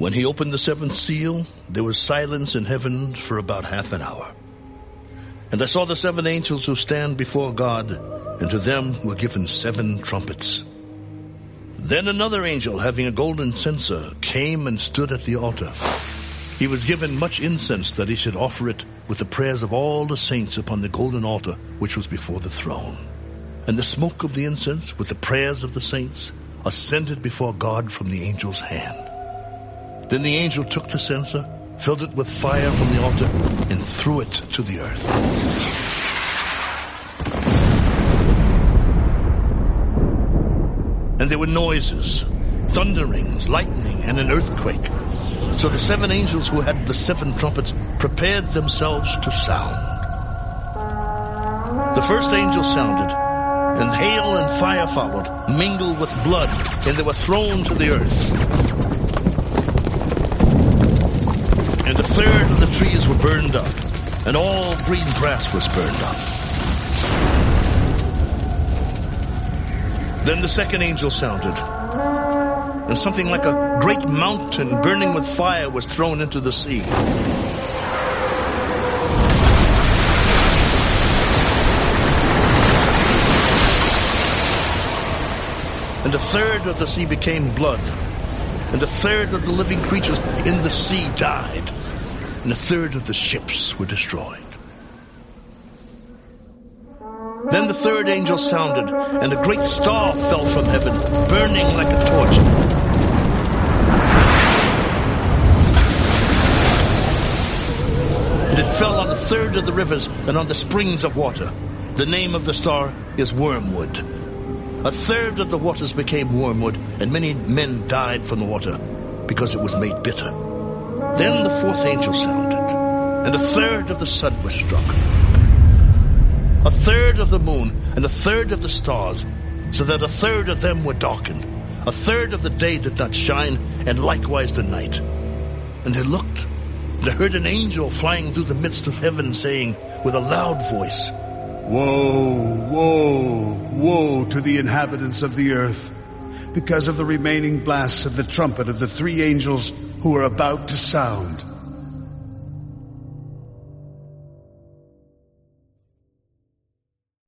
When he opened the seventh seal, there was silence in heaven for about half an hour. And I saw the seven angels who stand before God, and to them were given seven trumpets. Then another angel, having a golden censer, came and stood at the altar. He was given much incense that he should offer it with the prayers of all the saints upon the golden altar which was before the throne. And the smoke of the incense with the prayers of the saints ascended before God from the angel's hand. Then the angel took the censer, filled it with fire from the altar, and threw it to the earth. And there were noises, thunderings, lightning, and an earthquake. So the seven angels who had the seven trumpets prepared themselves to sound. The first angel sounded, and hail and fire followed, mingled with blood, and they were thrown to the earth. Trees were burned up, and all green grass was burned up. Then the second angel sounded, and something like a great mountain burning with fire was thrown into the sea. And a third of the sea became blood, and a third of the living creatures in the sea died, and a third of the ships were destroyed. Then the third angel sounded, and a great star fell from heaven, burning like a torch. And it fell on a third of the rivers and on the springs of water. The name of the star is Wormwood. A third of the waters became wormwood, and many men died from the water, because it was made bitter. Then the fourth angel sounded, and a third of the sun was struck a third of the moon, and a third of the stars, so that a third of them were darkened. A third of the day did not shine, and likewise the night. And I looked, and I heard an angel flying through the midst of heaven, saying with a loud voice, Woe, woe, woe to the inhabitants of the earth, because of the remaining blasts of the trumpet of the three angels who are about to sound.